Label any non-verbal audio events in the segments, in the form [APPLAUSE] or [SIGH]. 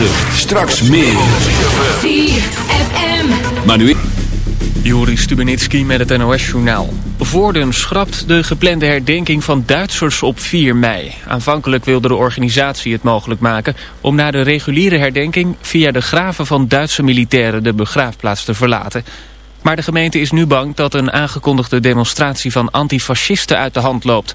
9. Straks meer. ZFM. Maar nu... Joris Stubenitski met het NOS-journaal. Voorden schrapt de geplande herdenking van Duitsers op 4 mei. Aanvankelijk wilde de organisatie het mogelijk maken... om na de reguliere herdenking via de graven van Duitse militairen... de begraafplaats te verlaten. Maar de gemeente is nu bang dat een aangekondigde demonstratie van antifascisten uit de hand loopt.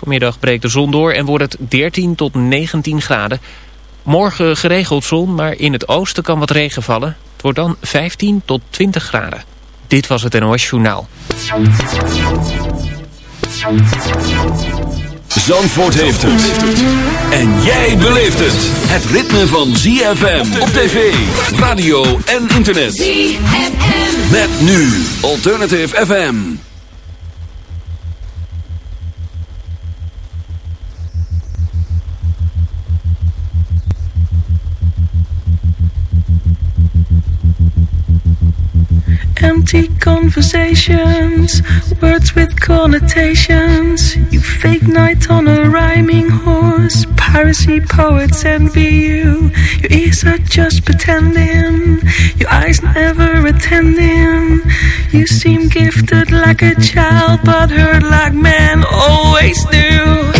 Vanmiddag breekt de zon door en wordt het 13 tot 19 graden. Morgen geregeld zon, maar in het oosten kan wat regen vallen. Het wordt dan 15 tot 20 graden. Dit was het NOS Journaal. Zandvoort heeft het. En jij beleeft het. Het ritme van ZFM op tv, radio en internet. ZFM. Met nu Alternative FM. Empty conversations, words with connotations. You fake night on a rhyming horse. Piracy poets envy you. Your ears are just pretending. Your eyes never attending. You seem gifted like a child, but hurt like men always do.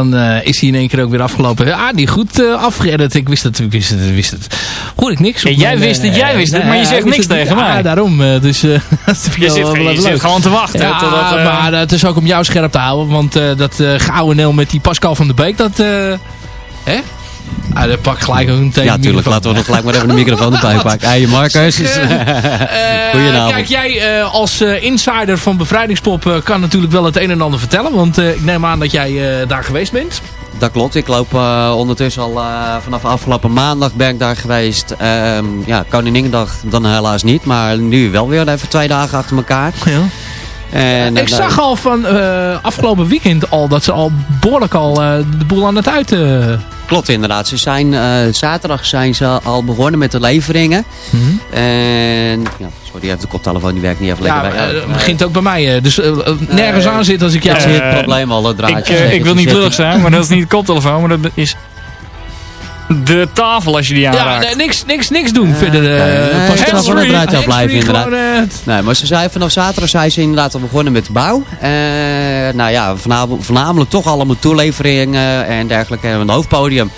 Dan eh, is hij in één keer ook weer afgelopen. Ja, die goed uh, afgeëdit. Ik wist het, ik wist het, ik wist het. Hoor ik niks. Op jij wist het, eh, jij wist het, maar je zegt niks tegen mij. Ja, daarom. eh, dus [LAUGHS] Je zit, gewoon te wachten. Ja, totdat, maar het is ook om jou scherp te houden. Want dat eh gouden neel met die Pascal van der Beek, dat... eh hè? Ah, pak gelijk ook meteen Ja, tuurlijk. Laten we nog gelijk maar even de microfoon erbij [LAUGHS] pakken. Hey, Marcus. [LAUGHS] Eh, Goedenavond. Kijk, jij eh, als eh, insider van Bevrijdingspop eh, kan natuurlijk wel het een en ander vertellen. Want eh, ik neem aan dat jij eh, daar geweest bent. Dat klopt. Ik loop eh, ondertussen al eh, vanaf afgelopen maandag ben ik daar geweest. Ehm ja, Koninginnedag dan helaas niet. Maar nu wel weer even twee dagen achter elkaar. En, ik eh, zag al van eh, afgelopen weekend al dat ze al behoorlijk al eh, de boel aan het uit... Klopt inderdaad. Ze zijn, eh, zaterdag zijn ze al begonnen met de leveringen. En ja, sorry, even de koptelefoon die werkt niet even ja, lekker. bij. eh, Ja, het begint ook bij mij. eh, dus eh, nergens aan zit als ik jou ja, het probleem al, dat draait. ik, ik wil niet [LAUGHS] lullig zijn, maar dat is niet de koptelefoon, maar dat is de tafel als je die Ja, aanraakt. nee, niks, niks, niks doen verder. eh, nee, pas het eruit zou blijven, inderdaad. Eh, Nee, maar ze zijn vanaf zaterdag zijn ze inderdaad al begonnen met de bouw. Eh, nou ja, voornamelijk, toch allemaal toeleveringen en dergelijke. En een hoofdpodium.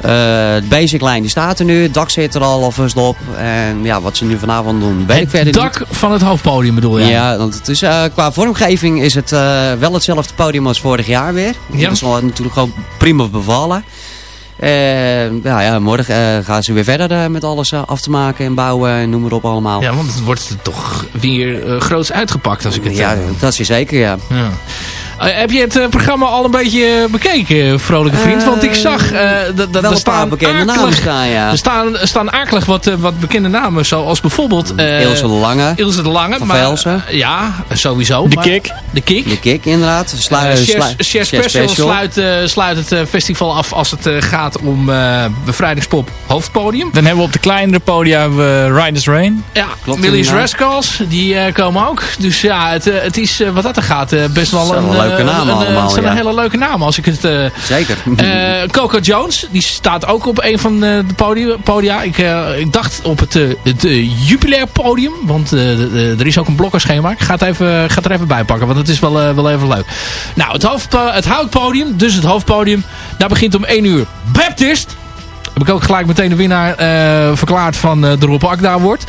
Eh, de basic line die staat er nu. Het dak zit er al alvast op. En ja, wat ze nu vanavond doen, weet ik verder het dak van het hoofdpodium bedoel je? Ja, want het is, eh, qua vormgeving is het eh, wel hetzelfde podium als vorig jaar weer. Ja. Dat is wel natuurlijk gewoon prima bevallen. Eh, ja, ja, morgen eh, gaan ze weer verder eh, met alles af te maken en bouwen en noem maar op allemaal. Ja, want het wordt toch weer groots uitgepakt als ik het... Ja, dat is zeker, ja. Ja. Eh, heb je het eh, programma al een beetje bekeken, vrolijke vriend? Want ik zag eh, dat dat Wel er een paar staan bekende akelig- namen staan, ja. Er staan, staan akelig wat, eh, wat bekende namen, zoals bijvoorbeeld... eh, Ilse de Lange, Ilse de Lange. Van maar, Velsen. eh, ja, sowieso. De maar- kick. De Kick. de Kik inderdaad. Slu Eh, Share Special, Sluit, eh, sluit het eh, festival af als het eh, gaat om eh, bevrijdingspop hoofdpodium. Dan hebben we op de kleinere podia Riders Rain. Ja, Klopt Millie's. Rascals, die eh, komen ook. Dus ja, het, eh, het is eh, wat dat er gaat eh, best wel een, leuke eh, namen een, allemaal, Het zijn ja. een hele leuke namen. Als ik het, eh, Zeker. eh, Coco Jones, die staat ook op een van eh, de podia. podia. Ik, ik dacht op het, het jubilair podium. Want er is ook een blokkerschema. Ik ga het, even, ga het er even bij pakken. Want het is wel, wel even leuk. Nou, het, hoofd, het houtpodium. Dus het hoofdpodium. Daar begint om 1 uur Baptist. Heb ik ook gelijk meteen de winnaar eh, verklaard van eh, de Rob Akda Award.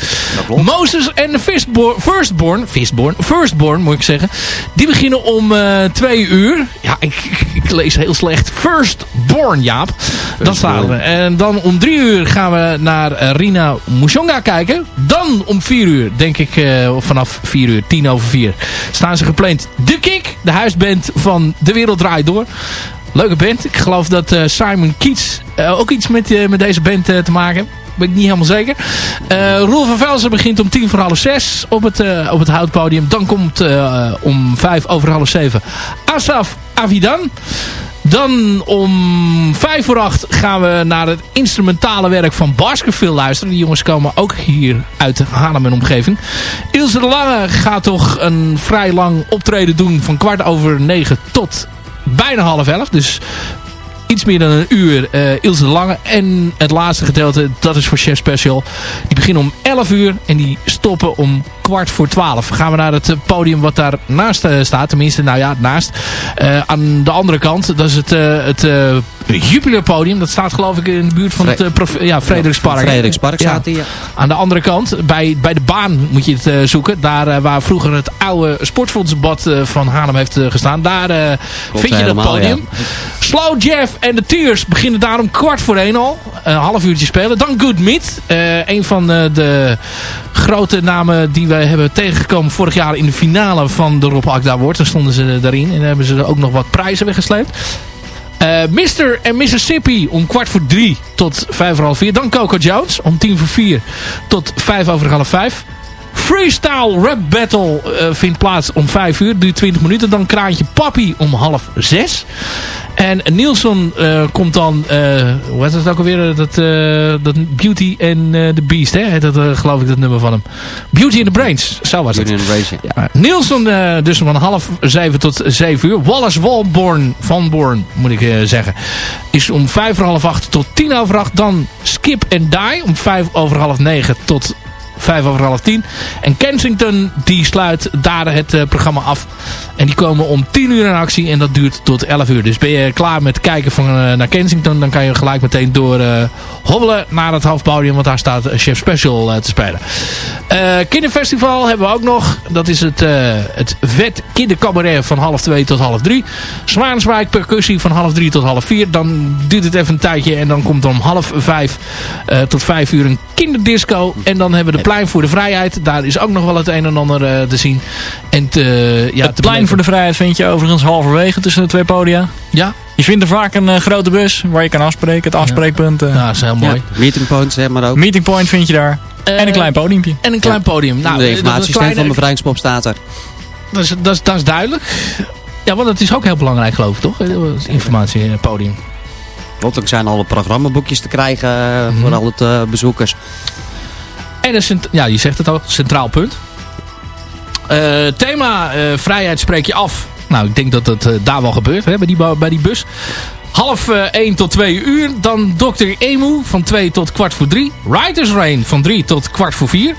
Moses en de Firstborn, Firstborn, Firstborn, Firstborn moet ik zeggen. Die beginnen om eh, twee uur. Ja, ik, ik, lees heel slecht. Firstborn, Jaap. Dat staat er. En dan om drie uur gaan we naar Rina Mushonga kijken. Dan om vier uur, denk ik, vanaf vier uur, tien over vier, staan ze gepland. De Kick, de huisband van De Wereld Draait Door. Leuke band. Ik geloof dat eh, Simon Keats eh, ook iets met, eh, met deze band te maken heeft. Ben ik niet helemaal zeker. Eh Roel van Velzen begint om tien voor half zes op het, op het houtpodium. Dan komt om vijf over half zeven Asaf Avidan. Dan om vijf voor acht gaan we naar het instrumentale werk van Baskerville luisteren. Die jongens komen ook hier uit Haarlem en omgeving. Ilse de Lange gaat toch een vrij lang optreden doen van kwart over negen tot bijna half elf. Dus iets meer dan een uur Ilse de Lange. En het laatste gedeelte, dat is voor Chef Special. Die beginnen om 11 uur en die stoppen om kwart voor 12. Gaan we naar het podium wat daar naast staat. Tenminste, nou ja, naast. aan de andere kant, dat is het, het Jupiler-podium. Dat staat geloof ik in de buurt van het uh, ja, Frederikspark. Frederikspark staat hier. Aan de andere kant, bij, bij de baan moet je het uh, zoeken. Daar uh, waar vroeger het oude sportfondsbad van Haarlem heeft gestaan. Daar vind je dat podium. Ja. Slow Jeff en de Tears beginnen daarom kwart voor één al. Een half uurtje spelen. Dan Good Meat. een van de grote namen die wij hebben tegengekomen vorig jaar in de finale van de Rob Akda Award. Daar stonden ze daarin. En hebben ze ook nog wat prijzen weggesleept. Uh, Mr. en Mississippi om kwart voor drie tot vijf voor half vier. Dan Coco Jones om tien voor vier tot vijf over half vijf. Freestyle Rap Battle uh, vindt plaats om 5 uur. Duurt 20 minuten. Dan Kraantje Papi om half 6. En Nielsen uh, komt dan... Uh, hoe heet het ook alweer? Dat, dat Beauty and the Beast. Hè? Dat geloof ik dat nummer van hem. Beauty and the Brains. Zo was het. Beauty and the Brains, ja. Nielsen dus van half 7 tot 7 uur. Wallace Walborn, Van Born moet ik zeggen. Is om 5 voor half 8 tot 10 over 8. Dan Skip and Die om 5 over half 9 tot vijf over half tien. En Kensington die sluit daar het uh, programma af. En die komen om 10 uur in actie en dat duurt tot 11 uur. Dus ben je klaar met kijken van, uh, naar Kensington, dan kan je gelijk meteen door uh, hobbelen naar het hoofdpodium. Want daar staat Chef Special te spelen. kinderfestival hebben we ook nog. Dat is het, het Vet Kindercabaret van half 2 tot half 3. Zwaanswijk percussie van half 3 tot half 4. Dan duurt het even een tijdje en dan komt om half 5 tot 5 uur een kinderdisco. En dan hebben we de Plein voor de Vrijheid. Daar is ook nog wel het een en ander uh, te zien. En te, ja, het Plein voor de Vrijheid vind je overigens halverwege tussen de twee podia. Ja. Je vindt er vaak een uh, grote bus waar je kan afspreken. Het afspreekpunt. Uh, ja, dat is heel mooi. Ja, meeting point zeg maar ook. Meeting point vind je daar. en een klein podiumpje. En een klein podium. Nou, de informatiestand van bevrijdingspop staat er. Dat is, dat, is, dat is duidelijk. Ja, want dat is ook heel belangrijk geloof ik toch? Informatie podium. Want er zijn alle programmaboekjes te krijgen mm -hmm. voor alle uh, bezoekers. Ja, je zegt het al, centraal punt. Uh, thema uh, vrijheid spreek je af. Nou, ik denk dat dat uh, daar wel gebeurt hè, bij, die, bij die bus. Half 1 tot 2 uur. Dan Dr. Emu van 2 tot kwart voor 3. Riders Rain van 3 tot kwart voor 4.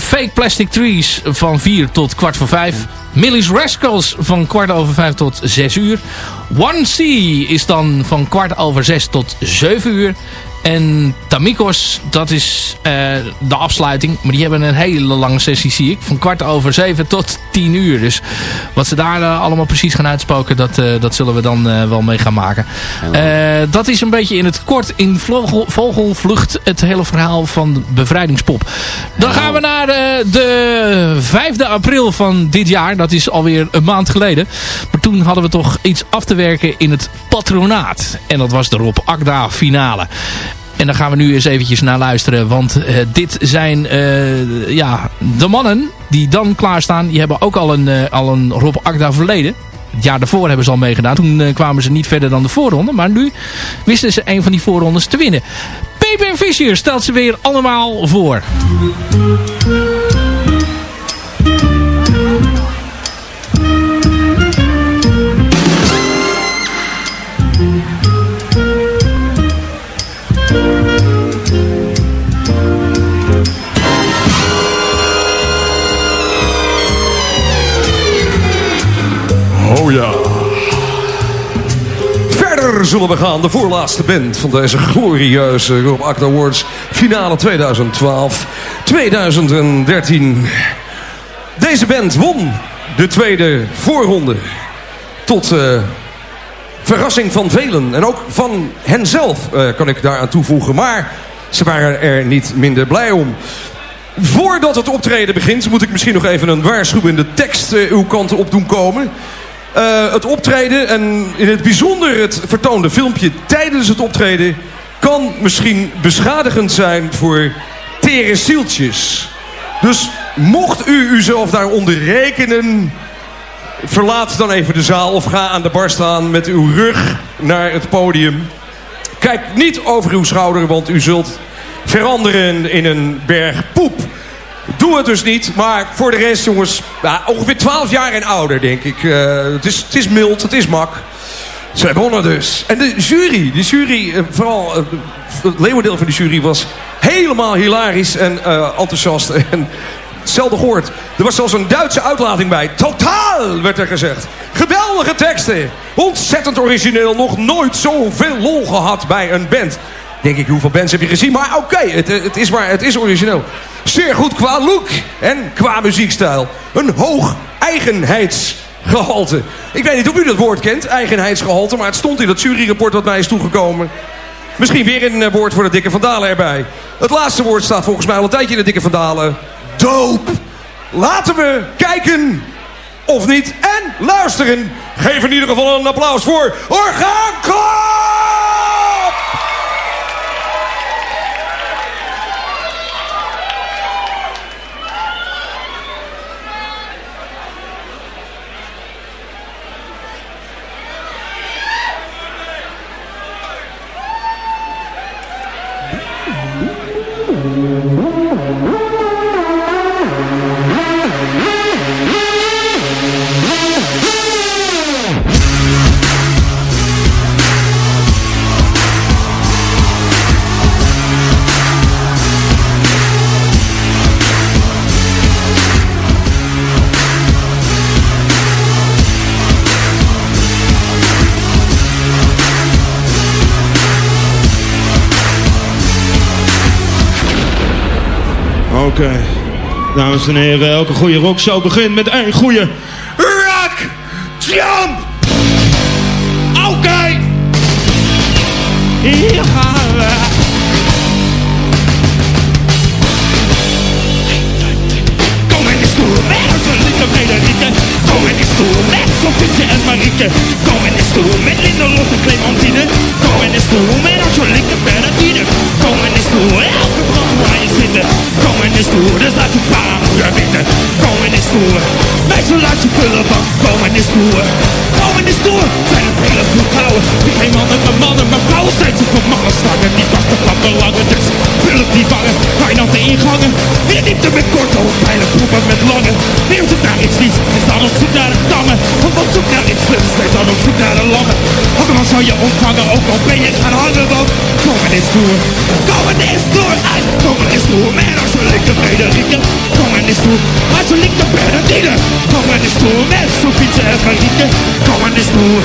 Fake Plastic Trees van 4 tot kwart voor 5. Millie's Rascals van kwart over 5 tot 6 uur. One C is dan van kwart over 6 tot 7 uur. En Tamikos, dat is uh, de afsluiting. Maar die hebben een hele lange sessie, zie ik. Van kwart over zeven tot tien uur. Dus wat ze daar uh, allemaal precies gaan uitspoken, dat, uh, dat zullen we dan wel mee gaan maken. dat is een beetje in het kort, in vogel, vogelvlucht, het hele verhaal van Bevrijdingspop. Dan gaan we naar de 5e april van dit jaar. Dat is alweer een maand geleden. Maar toen hadden we toch iets af te werken in het patronaat. En dat was de Rob Akda finale. En daar gaan we nu eens eventjes naar luisteren. Want uh, dit zijn uh, ja, de mannen die dan klaarstaan. Die hebben ook al een, uh, al een Rob Akda verleden. Het jaar daarvoor hebben ze al meegedaan. Toen kwamen ze niet verder dan de voorronde. Maar nu wisten ze een van die voorrondes te winnen. Pepe Fischer stelt ze weer allemaal voor. Zullen we gaan. De voorlaatste band van deze glorieuze Rob Acta Awards. Finale 2012. 2013. Deze band won de tweede voorronde. Tot uh, verrassing van velen. En ook van henzelf uh, kan ik daaraan toevoegen. Maar ze waren er niet minder blij om. Voordat het optreden begint moet ik misschien nog even een waarschuwende tekst uh, uw kant op doen komen. Uh, het optreden en in het bijzonder het vertoonde filmpje tijdens het optreden... kan misschien beschadigend zijn voor tere zieltjes. Dus mocht u uzelf daaronder rekenen... verlaat dan even de zaal of ga aan de bar staan met uw rug naar het podium. Kijk niet over uw schouder, want u zult veranderen in een berg poep. Doe het dus niet. Maar voor de rest, jongens, ongeveer 12 jaar en ouder, denk ik. Uh, het, is, het is mild, het is mak. Ze wonnen dus. En de jury, de jury, eh, vooral eh, het leeuwendeel van de jury was helemaal hilarisch en eh, enthousiast. [LAUGHS] En zelden gehoord. Er was zelfs een Duitse uitlating bij. Totaal, werd er gezegd. Geweldige teksten. Ontzettend origineel. Nog nooit zoveel lol gehad bij een band. Denk ik, hoeveel bands heb je gezien? Maar oké, het, het, is maar, het is origineel. Zeer goed qua look en qua muziekstijl. Een hoog eigenheidsgehalte. Ik weet niet of u dat woord kent, eigenheidsgehalte. Maar het stond in dat juryrapport wat mij is toegekomen. Misschien weer een eh, woord voor de dikke Vandalen erbij. Het laatste woord staat volgens mij al een tijdje in de dikke Vandalen. Doop. Laten we kijken of niet en luisteren. Geef in ieder geval een applaus voor Orgaanklap! Oké. Dames en heren, elke goede rockshow begint met één goede rock jump. Oké. Hier gaan we. Kom in de stoel, met een lieve Frederike. Kom in de stoel, met Sofie en Marieke. Kom in de stoel, met Linda Lotte Clementine. Kom in de stoel, met Kom de stoel, dus laat je pa je weten. Kom in de stoel, meisje laat je vullen van. Kom in de stoel, kom in de stoel. Zijn een hele vrouwen, die geen mannen, maar mannen, maar vrouwen zijn ze voor mannen slangen. Die wachten van belangen, dus vullen die vangen. Fijnante ingangen, in de diepte met korte pijlen proeven met lange. Op zoek naar iets liefs, is dan op zoek naar de dammen. Of op zoek naar iets flips, is dan op zoek naar de lange. Andermaal zal je ontvangen, ook al ben je gaan hangen, want komen is stoer. Komen is stoer, en komen is stoer. Met als je linker Frederike, komen is stoer. Als je linker Bernardine, komen is stoer. Met Sofietje en Marieke, komen is stoer.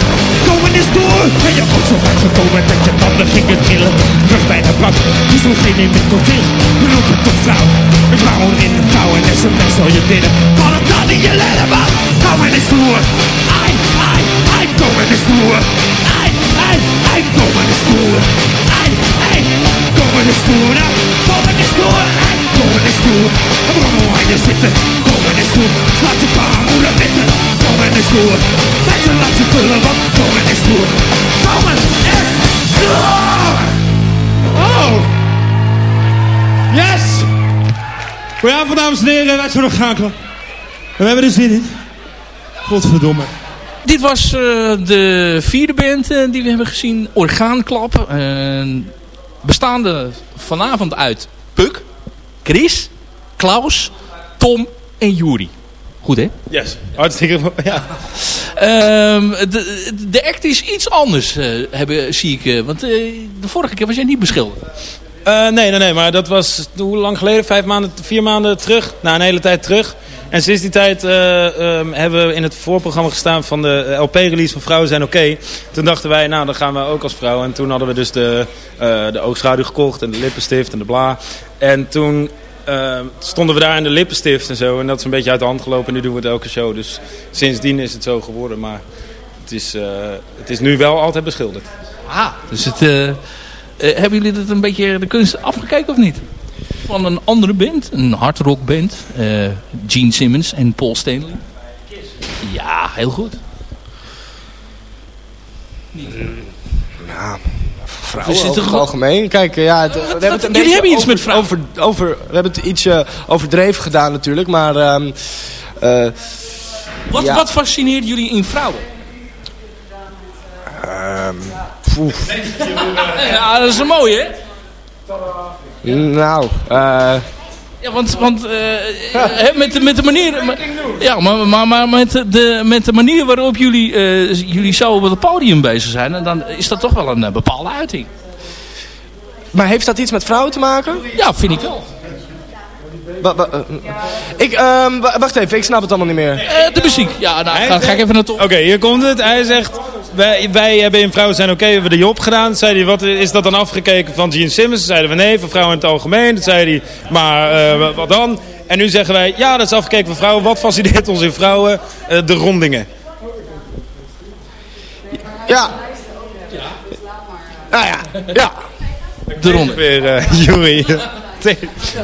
Komen is stoer. Ben je ook zo ver gekomen dat je tanden gingen trillen. Terug bij de bank, die zo geen in met cocktail. Roep het tot vrouw, een vrouw in de touw en sms al je binnen. Van een tand in je leddenband, komen is stoer. Ai, ai, ai, komen is stoer. Ai, ai, ai, komen is stoer. Ai, ai, komen is stoer. Nou, komen is stoer. Ai, komen is stoer. Waarom waar je zitten? Komen is stoer. Laat je pa moeder witten. Komen is stoer. Met je laat je vullen, want is stoer. Komen is stoer. Oh. Yes. Goedenavond dames en heren, wij zijn nog gaan We hebben er zin in. Godverdomme. Dit was eh, de vierde band eh, die we hebben gezien. Orgaanklap. Eh, bestaande vanavond uit Puk, Chris, Klaus, Tom en Juri. Goed hè? Yes, hartstikke ja. Ehm, de, de act is iets anders, hebben, zie ik. want de vorige keer was jij niet beschilderd. nee, nee, nee, maar dat was hoe lang geleden? Vijf maanden, vier maanden terug. Na een hele tijd terug. En sinds die tijd uh, um, hebben we in het voorprogramma gestaan van de LP-release van Vrouwen zijn oké. Toen dachten wij, nou dan gaan we ook als vrouw. En toen hadden we dus de, uh, de oogschaduw gekocht en de lippenstift en de bla. En toen stonden we daar in de lippenstift en zo. En dat is een beetje uit de hand gelopen. En nu doen we het elke show. Dus sindsdien is het zo geworden. Maar het is, het is nu wel altijd beschilderd. Ah, dus het, hebben jullie het een beetje de kunst afgekeken of niet? Van een andere band. Een hardrock band. Uh, Gene Simmons en Paul Stanley. Ja, heel goed. Ja, vrouwen over het algemeen. Kijk, ja, het, we hebben het een Jullie hebben iets met vrouwen. Over, over, we hebben het ietsje overdreven gedaan natuurlijk, maar... Um, uh, wat, ja. wat fascineert jullie in vrouwen? Um, ja, dat is een mooie, hè? Nou, uh, Ja, want, want eh, hè, met, de- met de manier... maar- Ja, maar, maar, maar met, de, met de manier waarop jullie, eh, jullie zo op het podium bezig zijn... dan is dat toch wel een eh, bepaalde uiting. Maar heeft dat iets met vrouwen te maken? Ja, vind ik wel. Wa- wa- eh, ik, ehm, wa- wacht even, ik snap het allemaal niet meer. Eh, de muziek. Ja, nou, ga, ga ik even naartoe. Oké, hier komt het. Hij zegt, wij, wij hebben in Vrouwen zijn oké, we hebben de job gedaan. Zei hij, wat is dat dan afgekeken van Gene Simmons? Zeiden we nee, van vrouwen in het algemeen. Toen zei hij, maar eh, wat- dan? En nu zeggen wij, ja, dat is afgekeken van vrouwen. Wat fascineert ons in vrouwen? Eh, de rondingen. Ja. Nou ja, ja. De ronde. Weer, eh Jury. [LAUGHS]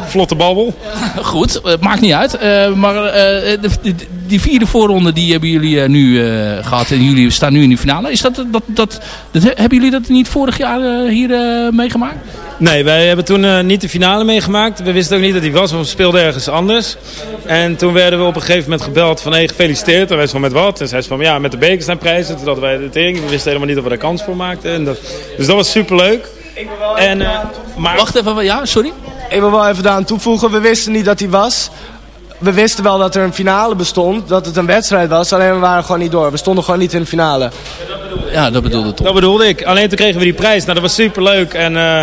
Vlotte babbel. Goed, het maakt niet uit. Eh, maar eh, de, de- die vierde voorronde die hebben jullie eh, nu eh, gehad. En jullie staan nu in de finale. Is dat, dat, dat, dat, hebben jullie dat niet vorig jaar eh, hier eh, meegemaakt? Nee, wij hebben toen eh, niet de finale meegemaakt. We wisten ook niet dat hij was, want we speelden ergens anders. En toen werden we op een gegeven moment gebeld van, hey, gefeliciteerd. En wij zeiden van, met wat? En zij zei van, ja, met de bekers en prijzen. Toen hadden wij de tering. We wisten helemaal niet dat we daar kans voor maakten. En dat, dus dat was superleuk. En, eh, maar... Wacht even, ja, sorry? Ik wil wel even daaraan toevoegen, we wisten niet dat hij was. We wisten wel dat er een finale bestond, dat het een wedstrijd was, alleen we waren gewoon niet door. We stonden gewoon niet in de finale. Ja, dat bedoelde ik toch. Dat bedoelde ik. Alleen toen kregen we die prijs. Nou, dat was superleuk. En, eh,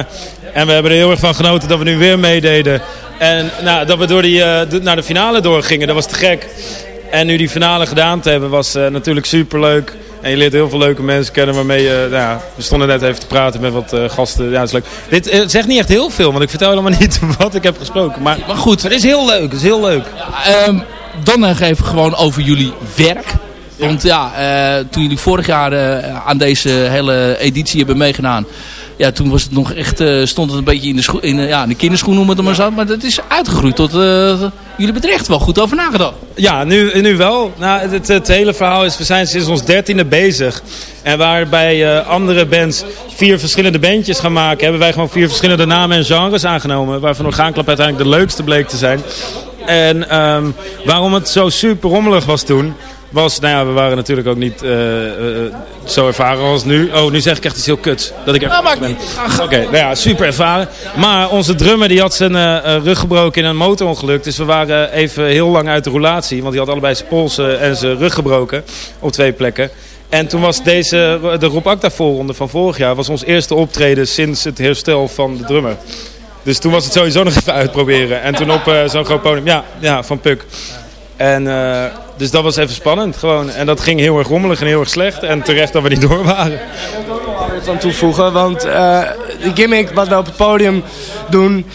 en we hebben er heel erg van genoten dat we nu weer meededen. En nou, dat we door die, eh, naar de finale doorgingen, dat was te gek. En nu die finale gedaan te hebben, was eh, natuurlijk superleuk. En je leert heel veel leuke mensen kennen waarmee je... nou ja, we stonden net even te praten met wat eh, gasten. Ja, dat is leuk. Dit eh, zegt niet echt heel veel, want ik vertel helemaal [LAUGHS] niet wat ik heb gesproken. Maar, Maar goed, het is heel leuk. Het is heel leuk. Ehm, dan nog even gewoon over jullie werk. Want ja, eh, toen jullie vorig jaar eh, aan deze hele editie hebben meegedaan... Ja, toen was het nog echt, eh, stond het een beetje in de, in, eh, ja, in de kinderschoen noemen we het maar zo. Maar dat is uitgegroeid tot... eh, jullie hebben echt wel goed over nagedacht. Ja, nu, nu wel. Nou, het, het hele verhaal is, we zijn sinds ons dertiende bezig. En waar bij eh, andere bands vier verschillende bandjes gaan maken... hebben wij gewoon vier verschillende namen en genres aangenomen. Waarvan Orgaanklap uiteindelijk de leukste bleek te zijn. En ehm, waarom het zo super rommelig was toen... Was, nou ja, we waren natuurlijk ook niet eh, eh, zo ervaren als nu. Oh, nu zeg ik echt iets heel kuts. Dat ik er Nou, maakt niet. Oké, nou ja, super ervaren. Maar onze drummer die had zijn eh, rug gebroken in een motorongeluk. Dus we waren even heel lang uit de roulatie. Want die had allebei zijn polsen en zijn rug gebroken. Op twee plekken. En toen was deze, de Rob Acta voorronde van vorig jaar... was ons eerste optreden sinds het herstel van de drummer. Dus toen was het sowieso nog even uitproberen. En toen op zo'n groot podium. Ja, ja, van Puk. En, dus dat was even spannend gewoon. En dat ging heel erg rommelig en heel erg slecht. En terecht dat we niet door waren. Wat aan toevoegen. Want eh, de gimmick wat we op het podium doen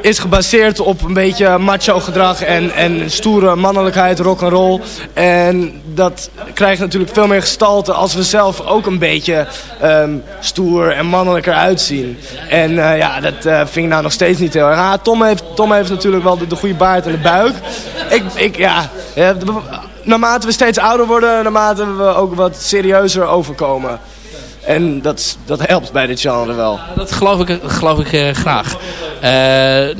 is gebaseerd op een beetje macho gedrag en, en stoere mannelijkheid, rock and roll. En dat krijgt natuurlijk veel meer gestalte als we zelf ook een beetje ehm, stoer en mannelijker uitzien. En eh, ja, dat eh, vind ik nou nog steeds niet heel erg. Ah, Tom, heeft, Tom heeft natuurlijk wel de, de goede baard en de buik. Ik, ik ja, naarmate we steeds ouder worden, naarmate we ook wat serieuzer overkomen. En dat, dat helpt bij dit genre wel. Dat geloof ik, geloof ik eh, graag. Eh,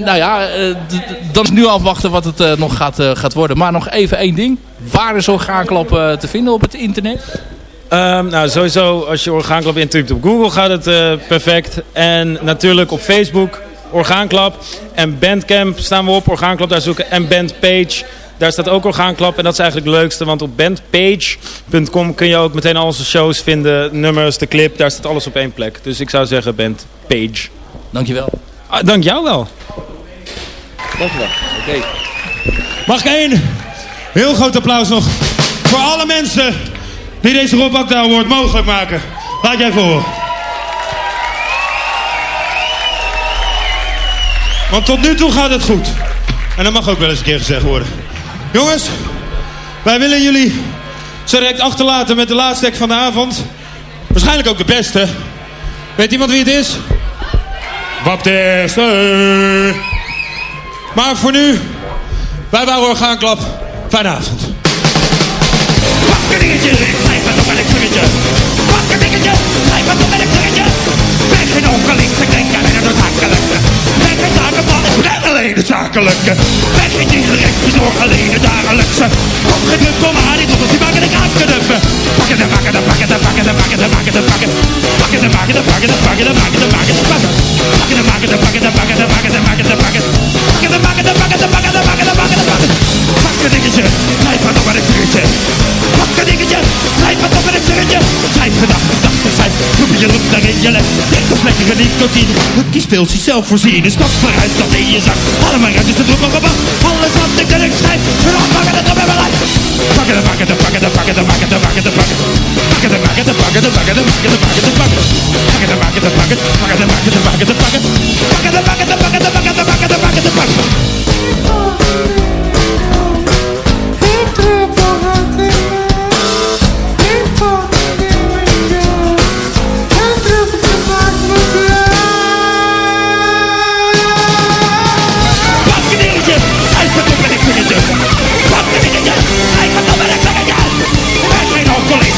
nou ja, eh, dan is nu afwachten wat het nog gaat, gaat worden. Maar nog even één ding. Waar is Orgaanklap te vinden op het internet? Ehm, nou, sowieso als je Orgaanklap intypt op Google gaat het eh, perfect. En natuurlijk op Facebook, Orgaanklap. En Bandcamp staan we op, Orgaanklap daar zoeken. En Bandpage, daar staat ook Orgaanklap. En dat is eigenlijk het leukste, want op bandpage.com kun je ook meteen al onze shows vinden. Nummers, de clip, daar staat alles op één plek. Dus ik zou zeggen Bandpage. Dankjewel. Ah, dank jou wel. Dankjewel. Mag ik één heel groot applaus nog voor alle mensen die deze Rob Akda Award mogelijk maken. Laat jij voor. Want tot nu toe gaat het goed. En dat mag ook wel eens een keer gezegd worden. Jongens, wij willen jullie zo direct achterlaten met de laatste act van de avond. Waarschijnlijk ook de beste. Weet iemand wie het is? Baptiste. Maar voor nu, wij waren orgaanklap. Fijne avond. Pak een dingetje, lijf met op een kruggetje. Pak een dingetje, lijf met op een kruggetje. Ben geen ongelinkt, alleen het zakelijke. Wij geen direct zorg alleen het dagelijkse. kom om aan die als die maken de kaart knuppen. Pakken de pakken de pakken de pakken de pakken de pakken de pakken. Pakken de pakken de pakken de pakken de pakken de pakken de pakken. Pakken de pakken de pakken de pakken de pakken de pakken de pakken. Pakken de pakken de pakken de pakken de pakken de pakken de pakken. Pak een dingetje, blijf maar nog maar een vuurtje. Pak een dingetje, blijf maar nog maar een vuurtje. Vijf gedachten, dachten zijn, roep je roep daar in je lek. Net als lekkere nicotine, die speelt zichzelf voorzien. Een stap uit, dat in je zak. Alle maar uit is de troep op Alles wat ik kan ik schrijf, verlaat pakken dat op mijn lijf. Pakken, de pakken, de pakken, de pakken, de pakken, de pakken, de pakken, pakken. de Pakken, de pakken, de pakken, de pakken, de pakken, de pakken, pakken, de pakken. de Pakken, pakken, de pakken, de pakken, de pakken, pakken, de pakken. de Pakken, de pakken, pakken, pakken, pakken, pakken, pakken, pakken.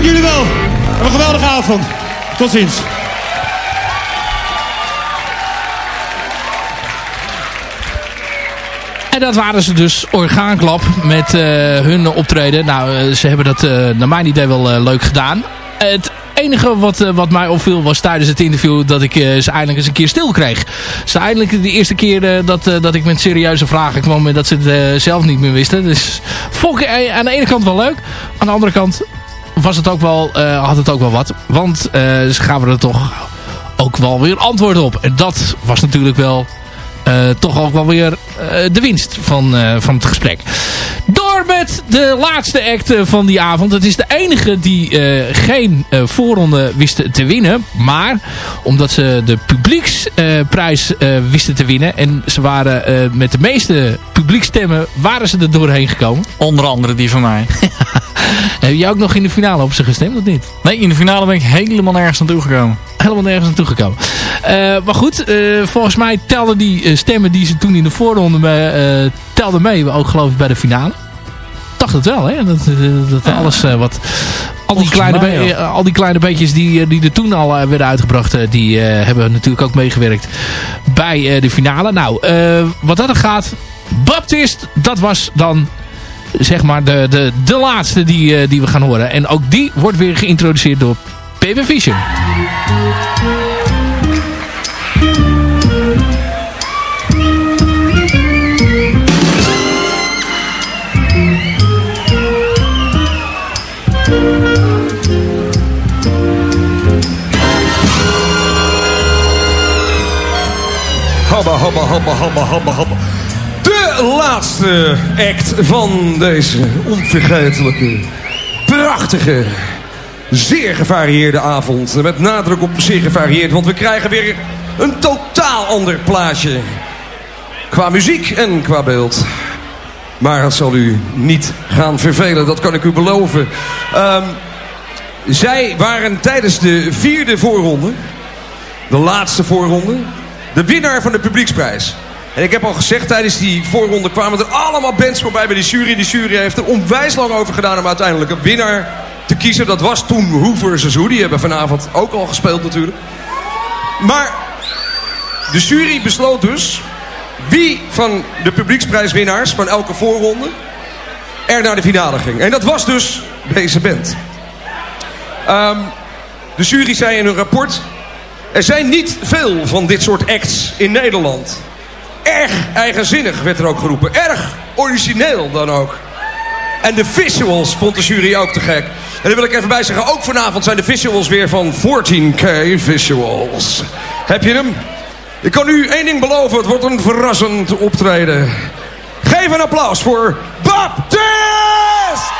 Dank jullie wel. Een geweldige avond. Tot ziens. En dat waren ze dus, Orgaanklap, met eh, hun optreden. Nou, eh, ze hebben dat uh, naar mijn idee wel leuk gedaan. Het enige wat, wat mij opviel was tijdens het interview dat ik ze eindelijk eens een keer stil kreeg. Is eindelijk de eerste keer dat, dat ik met serieuze vragen kwam en dat ze het zelf niet meer wisten. Dus vond aan de ene kant wel leuk. Aan de andere kant was het ook wel, had het ook wel wat. Want ze gaven er toch ook wel weer antwoord op. En dat was natuurlijk wel uh, toch ook wel weer uh, de winst van, uh, van het gesprek. Door met de laatste act van die avond. Het is de enige die geen voorronde wist te winnen. Maar omdat ze de publieksprijs wisten te winnen. En ze waren met de meeste publiekstemmen waren ze er doorheen gekomen. Onder andere die van mij. [LAUGHS] Heb jij ook nog in de finale op ze gestemd of niet? Nee, in de finale ben ik helemaal nergens naartoe gekomen. Helemaal nergens naartoe gekomen. Uh, maar goed, uh, volgens mij telden die uh, stemmen die ze toen in de voorronde mee, telden mee. Ook geloof ik bij de finale. Dacht het wel, hè? Dat, dat alles wat... Al die, kleine mij, ja. al die kleine beetjes die, die er toen al werden uitgebracht, die hebben natuurlijk ook meegewerkt bij de finale. Nou, wat dat er gaat, Baptist, dat was dan zeg maar de, de, de laatste die, die we gaan horen. En ook die wordt weer geïntroduceerd door Paper Vision. Habba, habba, habba, habba, habba, habba. Laatste act van deze onvergetelijke, prachtige, zeer gevarieerde avond. Met nadruk op zeer gevarieerd, want we krijgen weer een totaal ander plaatje. Qua muziek en qua beeld. Maar dat zal u niet gaan vervelen, dat kan ik u beloven. Um, zij waren tijdens de vierde voorronde, de laatste voorronde, de winnaar van de publieksprijs. En ik heb al gezegd, tijdens die voorronde kwamen er allemaal bands voorbij bij de jury. De jury heeft er onwijs lang over gedaan om uiteindelijk een winnaar te kiezen. Dat was toen vs. Who. Die hebben vanavond ook al gespeeld natuurlijk. Maar de jury besloot dus wie van de publieksprijswinnaars van elke voorronde er naar de finale ging. En dat was dus deze band. Um, de jury zei in hun rapport... Er zijn niet veel van dit soort acts in Nederland. Erg eigenzinnig werd er ook geroepen. Erg origineel dan ook. En de visuals vond de jury ook te gek. En daar wil ik even bij zeggen. Ook vanavond zijn de visuals weer van 14K Visuals. Heb je hem? Ik kan u één ding beloven. Het wordt een verrassend optreden. Geef een applaus voor Baptist!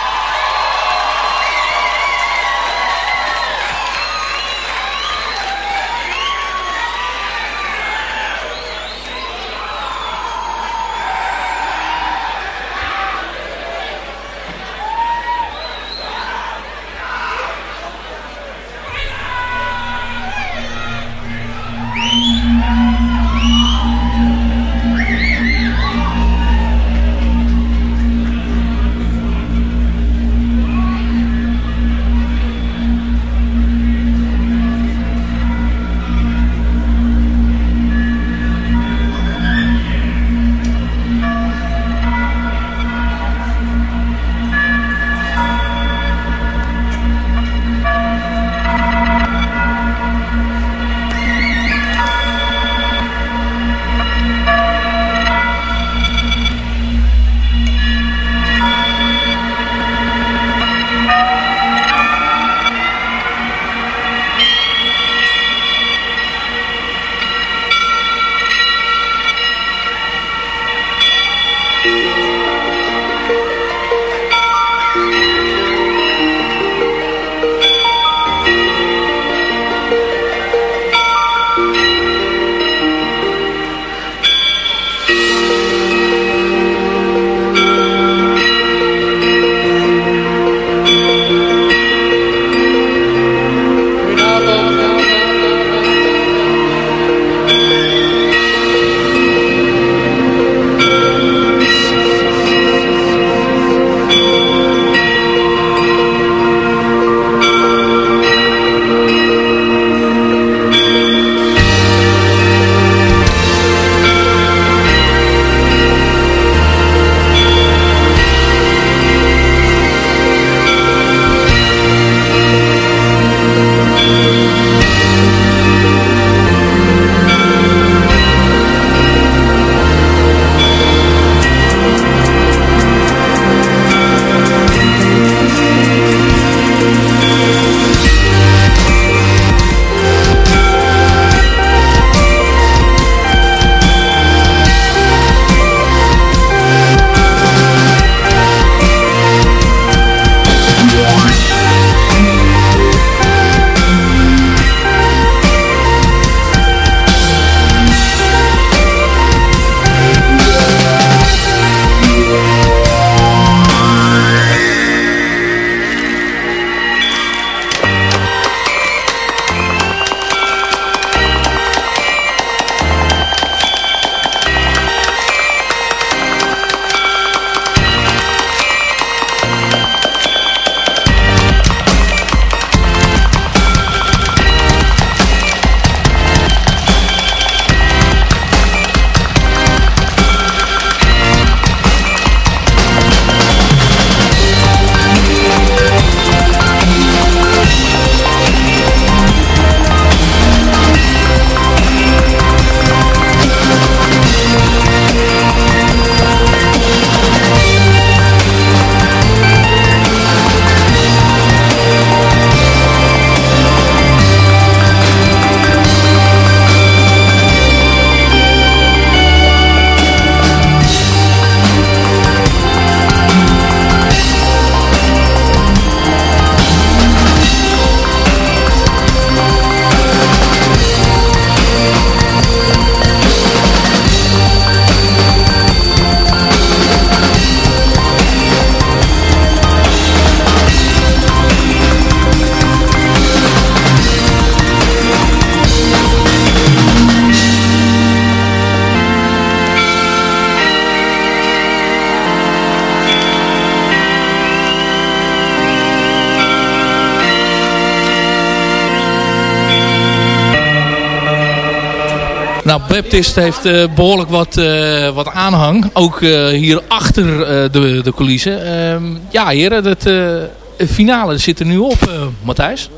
Nou, Baptist heeft uh, behoorlijk wat, uh, wat aanhang. Ook uh, hier achter de, de coulissen. Ehm, ja, heren, het finale zit er nu op, Matthijs.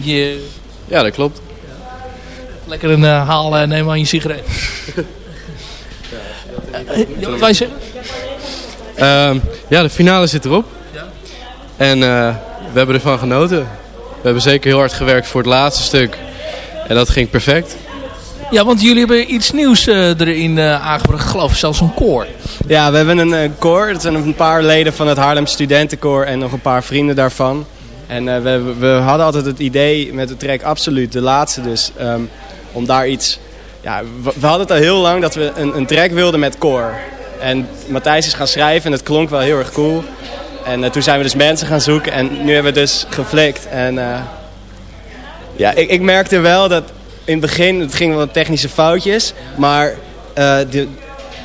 Je... Ja, dat klopt. Lekker een haal nemen aan je sigaret. wat wij zeggen? Ehm, ja, de finale zit erop. Ja. En we hebben ervan genoten. We hebben zeker heel hard gewerkt voor het laatste stuk. En dat ging perfect. Ja, want jullie hebben iets nieuws uh, erin uh, aangebracht. Ik geloof zelfs een koor. Ja, we hebben een uh, koor. Dat zijn een paar leden van het Haarlem Studentenkoor en nog een paar vrienden daarvan. En we, we hadden altijd het idee met de track Absoluut, de laatste dus, um, om daar iets... Ja, we, we, hadden het al heel lang dat we een, een track wilden met koor. En Matthijs is gaan schrijven en het klonk wel heel erg cool. En toen zijn we dus mensen gaan zoeken en nu hebben we dus geflikt. En ja, ik, ik merkte wel dat in het begin, het ging wel technische foutjes. Maar uh, de,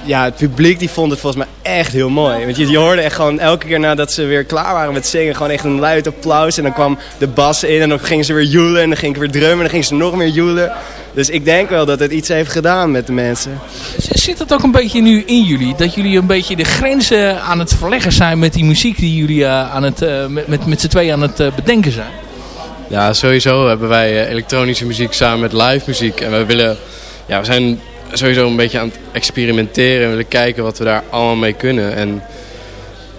ja, het publiek die vond het volgens mij echt heel mooi. Want je, je hoorde echt gewoon elke keer nadat ze weer klaar waren met zingen... gewoon echt een luid applaus. En dan kwam de bas in en dan gingen ze weer joelen. En dan ging ik weer drummen en dan gingen ze nog meer joelen. Dus ik denk wel dat het iets heeft gedaan met de mensen. Zit het ook een beetje nu in jullie? Dat jullie een beetje de grenzen aan het verleggen zijn met die muziek... die jullie uh, aan het, uh, met, met, met z'n tweeën aan het bedenken zijn? Ja, sowieso hebben wij eh, elektronische muziek samen met live muziek. En we willen, ja, we zijn sowieso een beetje aan het experimenteren. En willen kijken wat we daar allemaal mee kunnen. En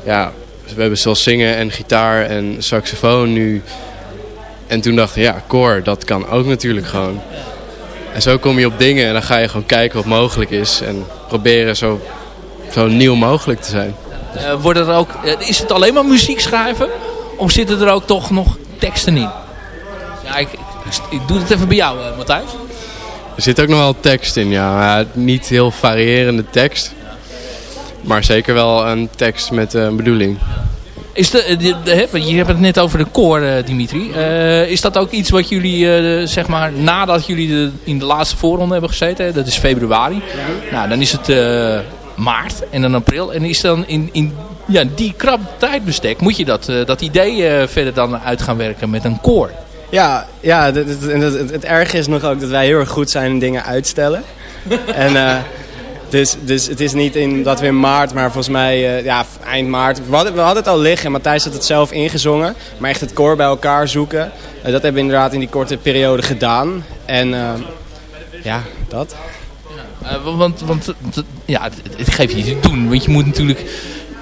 ja, we hebben zelfs zingen en gitaar en saxofoon nu. En toen dachten we, ja, koor, dat kan ook natuurlijk gewoon. En zo kom je op dingen en dan ga je gewoon kijken wat mogelijk is. En proberen zo, zo nieuw mogelijk te zijn. Uh, worden er ook, eh, is het alleen maar muziek schrijven? Of zitten er ook toch nog teksten in? Ik, ik, doe het even bij jou, uh, Matthijs. Er zit ook nog wel tekst in, ja. Niet heel variërende tekst. Maar zeker wel een tekst met een bedoeling. Is de, de, de, je hebt het net over de koor, uh, Dimitri. Uh, is dat ook iets wat jullie, uh, zeg maar, nadat jullie de, in de laatste voorronde hebben gezeten, dat is februari. Ja. Nou, dan is het maart en dan april. En is dan in, in ja, die krap tijdbestek, moet je dat, dat idee verder dan uit gaan werken met een koor? Ja, ja het, het, het, het, erge is nog ook dat wij heel erg goed zijn in dingen uitstellen. [LAUGHS] en uh, dus, dus het is niet in, dat we in maart, maar volgens mij uh, ja, eind maart. We hadden, we hadden het al liggen en Matthijs had het zelf ingezongen. Maar echt het koor bij elkaar zoeken. Uh, dat hebben we inderdaad in die korte periode gedaan. En ja, dat. Want, want ja, het, het geeft je te doen. Want je moet natuurlijk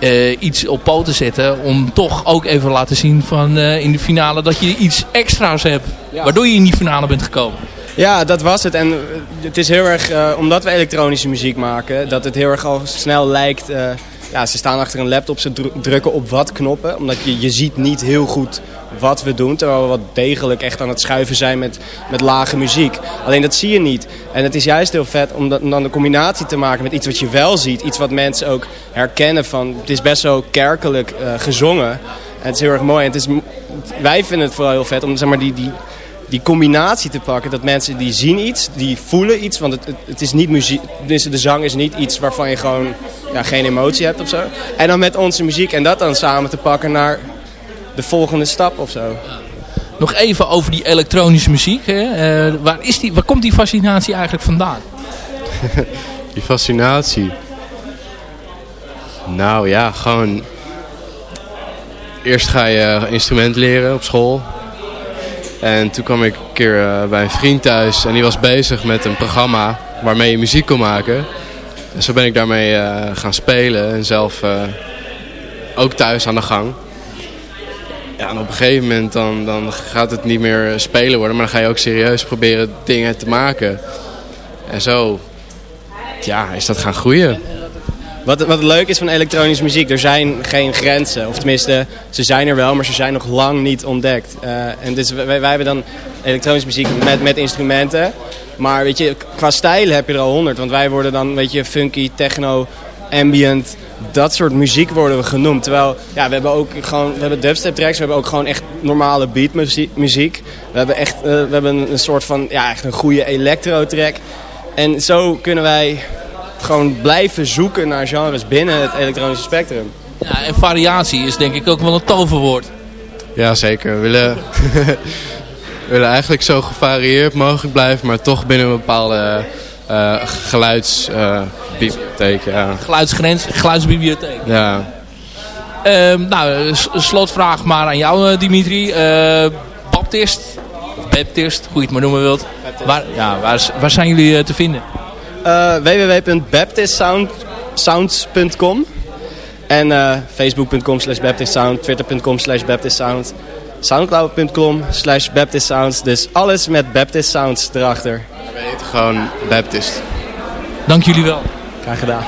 uh, iets op poten zetten. Om toch ook even laten zien van uh, in de finale dat je iets extra's hebt. Ja. Waardoor je in die finale bent gekomen. Ja, dat was het. En het is heel erg, uh, omdat we elektronische muziek maken, dat het heel erg al snel lijkt... ja, ze staan achter een laptop, ze drukken op wat knoppen. Omdat je, je ziet niet heel goed wat we doen. Terwijl we wat degelijk echt aan het schuiven zijn met, met lage muziek. Alleen dat zie je niet. En het is juist heel vet om, dan de combinatie te maken met iets wat je wel ziet. Iets wat mensen ook herkennen van... Het is best zo kerkelijk uh, gezongen. En het is heel erg mooi. En het is, wij vinden het vooral heel vet om zeg maar, die, die, die combinatie te pakken. Dat mensen die zien iets, die voelen iets. Want het, het, is niet muziek, de zang is niet iets waarvan je gewoon ja, geen emotie hebt of zo. En dan met onze muziek en dat dan samen te pakken naar de volgende stap of zo. Nog even over die elektronische muziek. Hè. Uh, waar, is die, waar komt die fascinatie eigenlijk vandaan? [LAUGHS] die fascinatie? Nou ja, gewoon... Eerst ga je instrument leren op school. En toen kwam ik een keer uh, bij een vriend thuis en die was bezig met een programma waarmee je muziek kon maken. En zo ben ik daarmee uh, gaan spelen en zelf ook thuis aan de gang. Ja, en op een gegeven moment dan, dan gaat het niet meer spelen worden, maar dan ga je ook serieus proberen dingen te maken. En zo ja, is dat gaan groeien. Wat, wat leuk is van elektronische muziek, er zijn geen grenzen. Of tenminste, ze zijn er wel, maar ze zijn nog lang niet ontdekt. Uh, en dus wij, wij, hebben dan elektronische muziek met, met instrumenten. Maar weet je, qua stijlen heb je er al honderd. Want wij worden dan, weet je, funky, techno, ambient, dat soort muziek worden we genoemd. Terwijl, ja, we hebben ook gewoon, we hebben dubstep tracks, we hebben ook gewoon echt normale beatmuziek. We hebben echt, uh, we hebben een soort van, ja, echt een goede electro track. En zo kunnen wij gewoon blijven zoeken naar genres binnen het elektronische spectrum. Ja, en variatie is denk ik ook wel een toverwoord. Ja, zeker. We willen, [LAUGHS] we willen eigenlijk zo gevarieerd mogelijk blijven, maar toch binnen een bepaalde eh, geluidsbibliotheek. ja. Geluidsgrens, geluidsbibliotheek. Ja. Ehm, nou, s- slotvraag maar aan jou, eh, Dimitri. Eh, Baptist, of Baptist, hoe je het maar noemen wilt. Waar, ja, waar, zijn jullie eh, te vinden? Eh www.baptistsounds.com En eh, facebook.com slash baptistsound, twitter.com slash baptistsound, soundcloud.com slash baptistsounds. Dus alles met Baptist Sounds erachter. We heten gewoon Baptist. Dank jullie wel. Graag gedaan.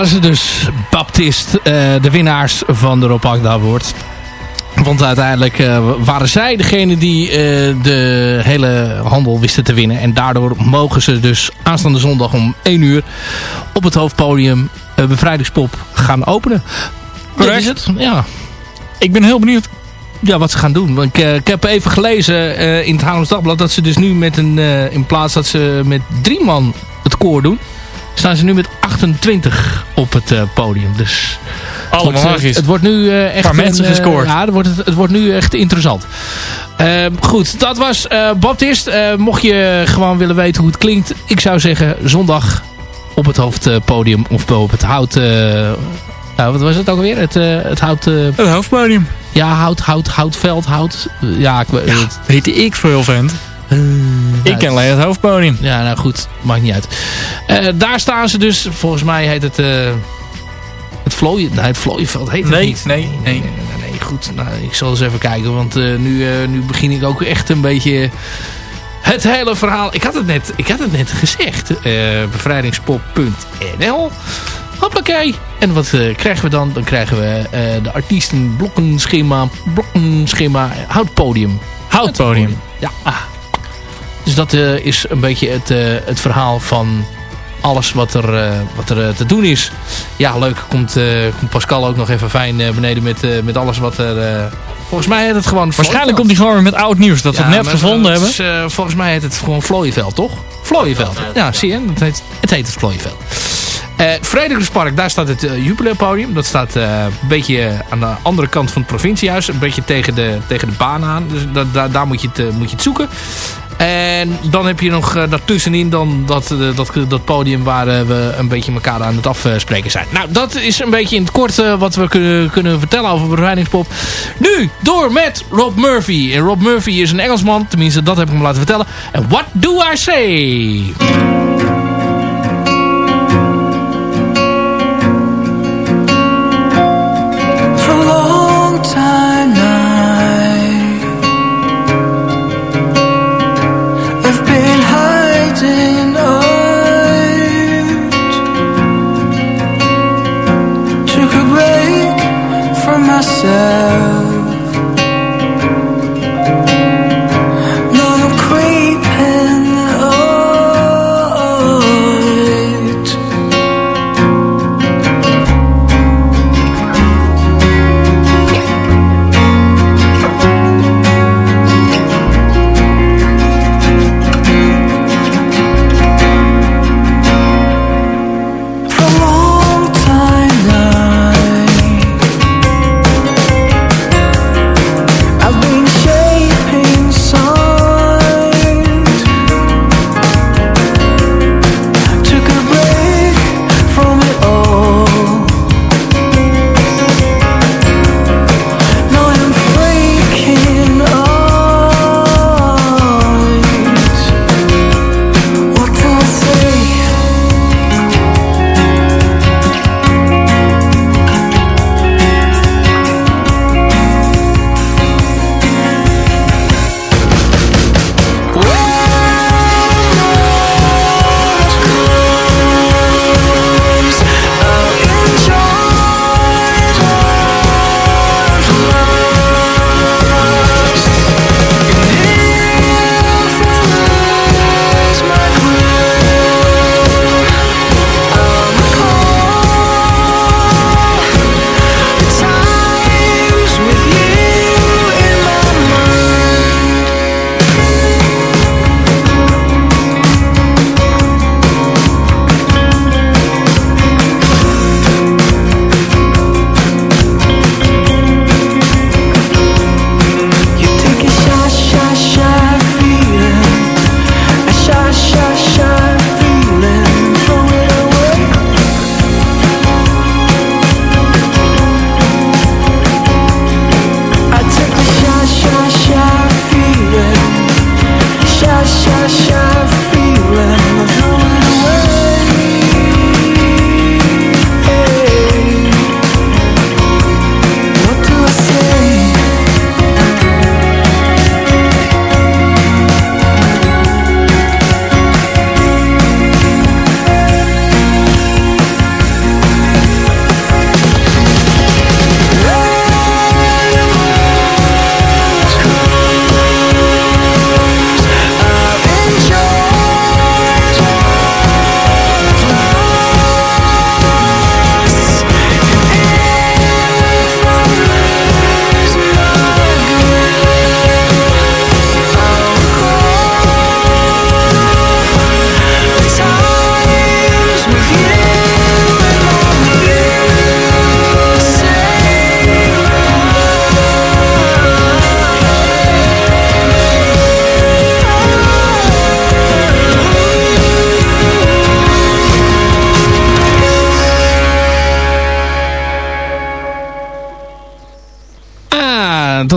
Waren ze dus. Baptist, uh, de winnaars van de Rob Agda Award. Want uiteindelijk uh, waren zij degene die uh, de hele handel wisten te winnen. En daardoor mogen ze dus aanstaande zondag om 1 uur op het hoofdpodium uh, Bevrijdingspop gaan openen. Correct. Is het, ja. Ik ben heel benieuwd. Ja, wat ze gaan doen. Want ik, ik heb even gelezen in het Haarlems Dagblad dat ze dus nu met een, in plaats dat ze met drie man het koor doen, staan ze nu met 28 op het podium. Dus allemaal het, wordt, het wordt nu uh, echt... Een mensen uh, gescoord. Ja, het wordt, het wordt nu echt interessant. Uh, goed, dat was Baptist. mocht je gewoon willen weten hoe het klinkt. Ik zou zeggen zondag op het hoofdpodium of op het hout... nou, wat was het ook alweer? Het, het hout... het hoofdpodium. Ja, hout, hout, houtveld, hout. ja, ik ja, het, weet ik veel vent. Ik ken alleen het hoofdpodium. Ja, nou goed. Maakt niet uit. daar staan ze dus. Volgens mij heet het... Het vlooien, nee, het vlooienveld heet het nee, niet. Nee, nee, nee. nee, goed. Nou, ik zal eens even kijken. Want uh, nu, uh, nu begin ik ook echt een beetje... Het hele verhaal... Ik had het net, ik had het net gezegd. Uh, bevrijdingspop.nl Hoppakee. En wat krijgen we dan? Dan krijgen we de artiesten blokkenschema, blokkenschema, houtpodium. Houtpodium. Ja. Ah. Dus dat is een beetje het, het verhaal van alles wat er, uh, wat er uh, te doen is. Ja, leuk. Komt, uh, komt Pascal ook nog even fijn beneden met, met alles wat er... volgens mij heet het gewoon... Waarschijnlijk komt hij gewoon weer met oud nieuws. Dat we het net gevonden hebben. Is, volgens mij heet het gewoon Vlooienveld, toch? Vlooienveld. Ja, zie je. Het heet het, heet het Vlooienveld. het Verdedigerspark, daar staat het Jubileumpodium. Dat staat een beetje aan de andere kant van het provinciehuis. Een beetje tegen de, tegen de baan aan. Dus da, da, daar moet je, het, moet je het zoeken. En dan heb je nog uh, daartussenin dan dat, uh, dat, dat podium waar uh, we een beetje elkaar aan het afspreken zijn. Nou, dat is een beetje in het kort wat we kunnen, kunnen vertellen over bevrijdingspop. Nu, door met Rob Murphy. En Rob Murphy is een Engelsman, tenminste dat heb ik hem laten vertellen. En what do I say?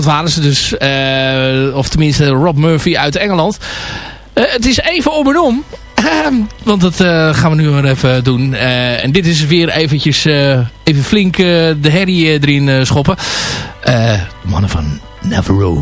Waren ze dus. Eh, of tenminste Rob Murphy uit Engeland. Eh, het is even om en om. Ehm, want dat eh, gaan we nu maar even doen. En dit is weer eventjes even flink de herrie erin schoppen. mannen van Navarro.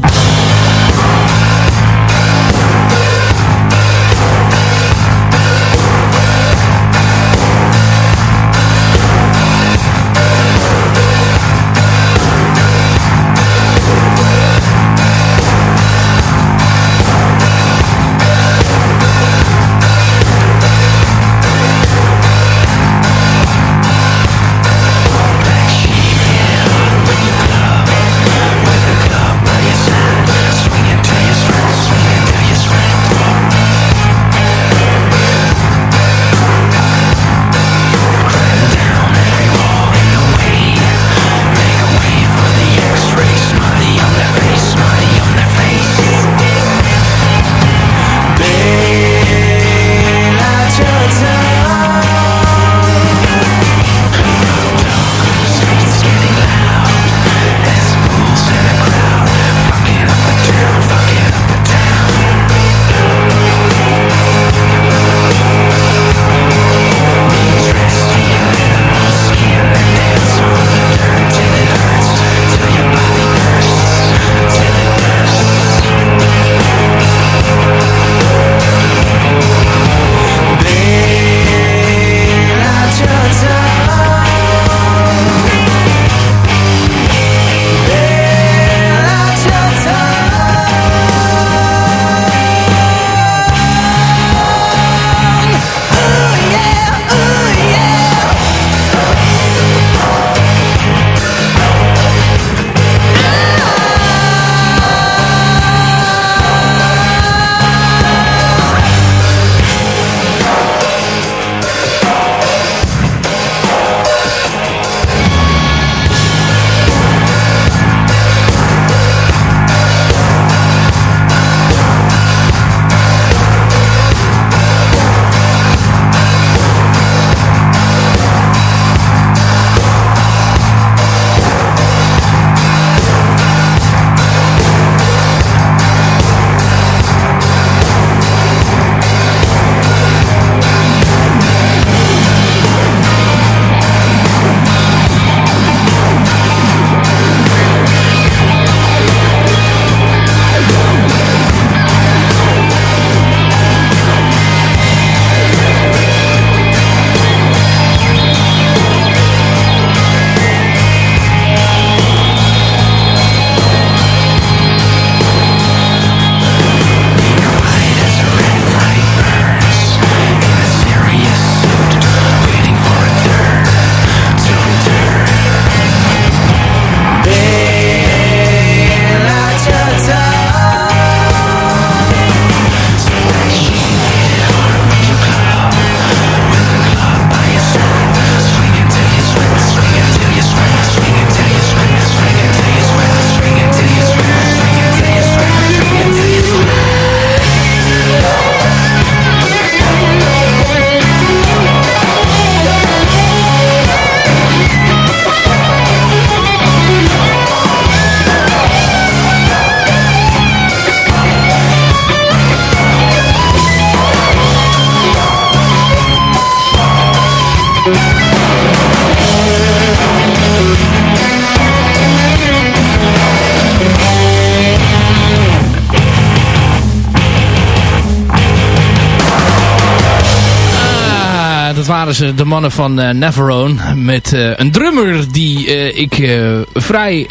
Waren ze de mannen van uh. Met uh, een drummer die uh, ik vrij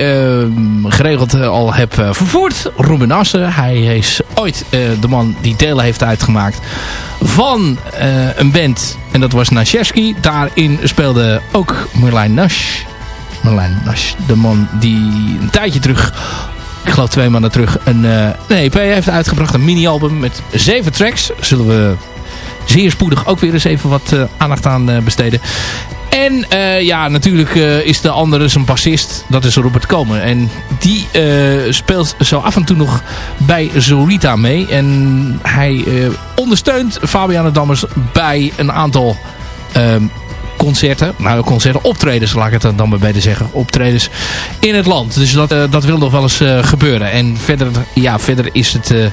geregeld al heb vervoerd. Ruben Assen. Hij is ooit de man die delen heeft uitgemaakt van een band. En dat was Nashevsky. Daarin speelde ook Merlijn Nash. Merlijn Nash. De man die een tijdje terug ik geloof twee maanden terug een, een EP heeft uitgebracht. Een mini-album met zeven tracks. Zullen we zeer spoedig ook weer eens even wat uh, aandacht aan uh, besteden. En uh, ja, natuurlijk is de andere zijn bassist. Dat is Robert Komen. En die speelt zo af en toe nog bij Zorita mee. En hij ondersteunt Fabiana Dammers bij een aantal ehm, concerten. Nou, concerten, optredens, laat ik het dan- maar beter zeggen. Optredens in het land. Dus dat, eh, dat wil nog wel eens eh, gebeuren. En verder, ja, verder is het eh,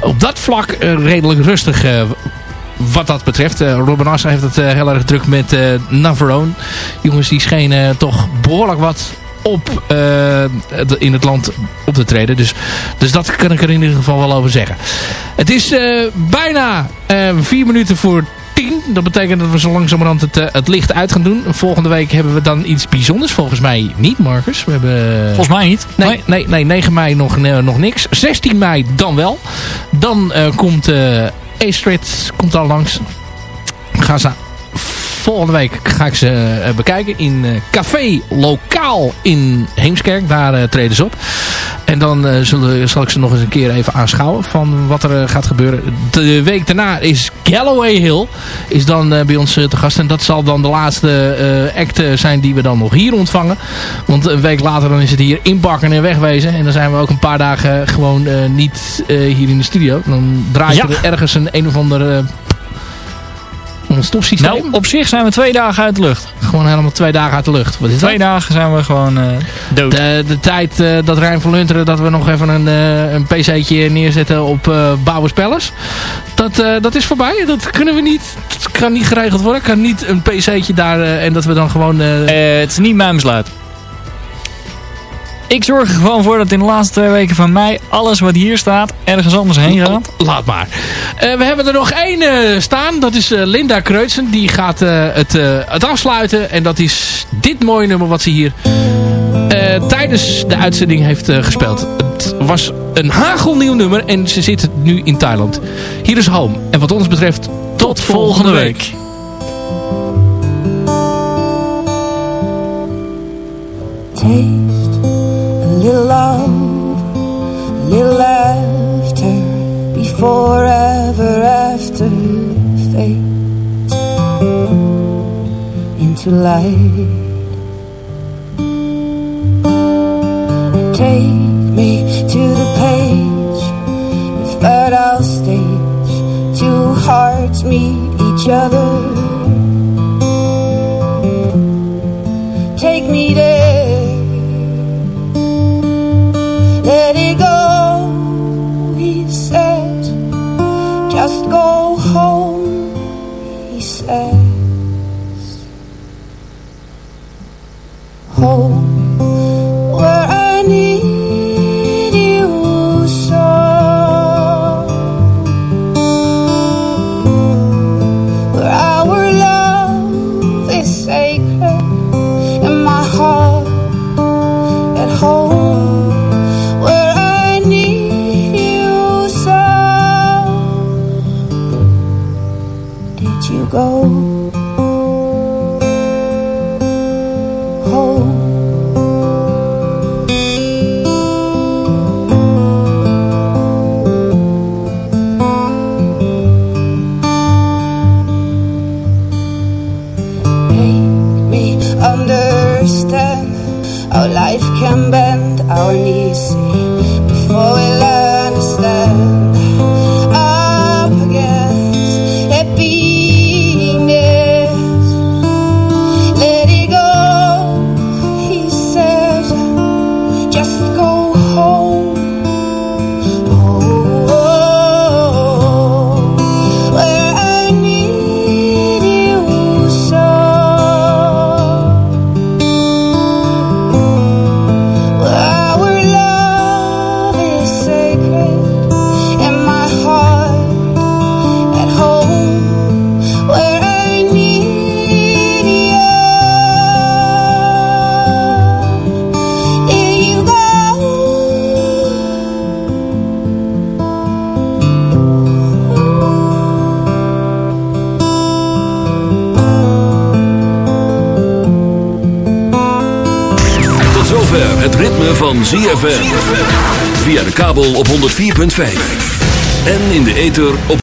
op dat vlak eh, redelijk rustig eh, wat dat betreft. Eh, Robin Assa heeft het eh, heel erg druk met eh Navarone. Jongens die schenen toch behoorlijk wat op in het land op te treden. Dus, dus dat kan ik er in ieder geval wel over zeggen. Het is bijna eh, vier minuten voor tien. Dat betekent dat we zo langzamerhand het, het licht uit gaan doen. Volgende week hebben we dan iets bijzonders. Volgens mij niet, Marcus. We hebben... Volgens mij niet. Nee, nee, nee 9 mei nog, nog niks. 16 mei dan wel. Dan komt A-Street komt al langs. Ga ze volgende week ga ik ze eh, bekijken in eh, Café Lokaal in Heemskerk. Daar eh, treden ze op. En dan zullen, zal ik ze nog eens een keer even aanschouwen van wat er gaat gebeuren. De week daarna is Galloway Hill is dan bij ons te gast. En dat zal dan de laatste act zijn die we dan nog hier ontvangen. Want een week later dan is het hier inpakken en wegwezen. En dan zijn we ook een paar dagen gewoon niet hier in de studio. Dan draait Ja. er ergens een een of ander eh, een stofsysteem. Nou, op zich zijn we twee dagen uit de lucht. Gewoon helemaal twee dagen uit de lucht. Wat is Twee dat? dagen zijn we gewoon eh, dood. De, de tijd eh, dat Rijn van Lunteren dat we nog even een, eh, een pc'tje neerzetten op eh Bouwers Palace. Dat, dat is voorbij. Dat kunnen we niet. Dat kan niet geregeld worden. Kan niet een pc'tje daar en dat we dan gewoon... het is niet mijn besluit. Ik zorg er gewoon voor dat in de laatste twee weken van mei alles wat hier staat ergens anders heen gaat. Laat maar. Eh, we hebben er nog één eh, staan. Dat is eh, Linda Kreutsen. Die gaat eh, het, eh, het afsluiten. En dat is dit mooie nummer wat ze hier eh, tijdens de uitzending heeft eh, gespeeld. Het was een hagelnieuw nummer. En ze zit nu in Thailand. Hier is Home. En wat ons betreft tot, volgende week. Little love, little laughter before ever after fades into light. Take me to the page, the fertile stage. Two hearts meet each other. Let it go, he said. Just go home, he says. Home, op 104.5. En in de ether op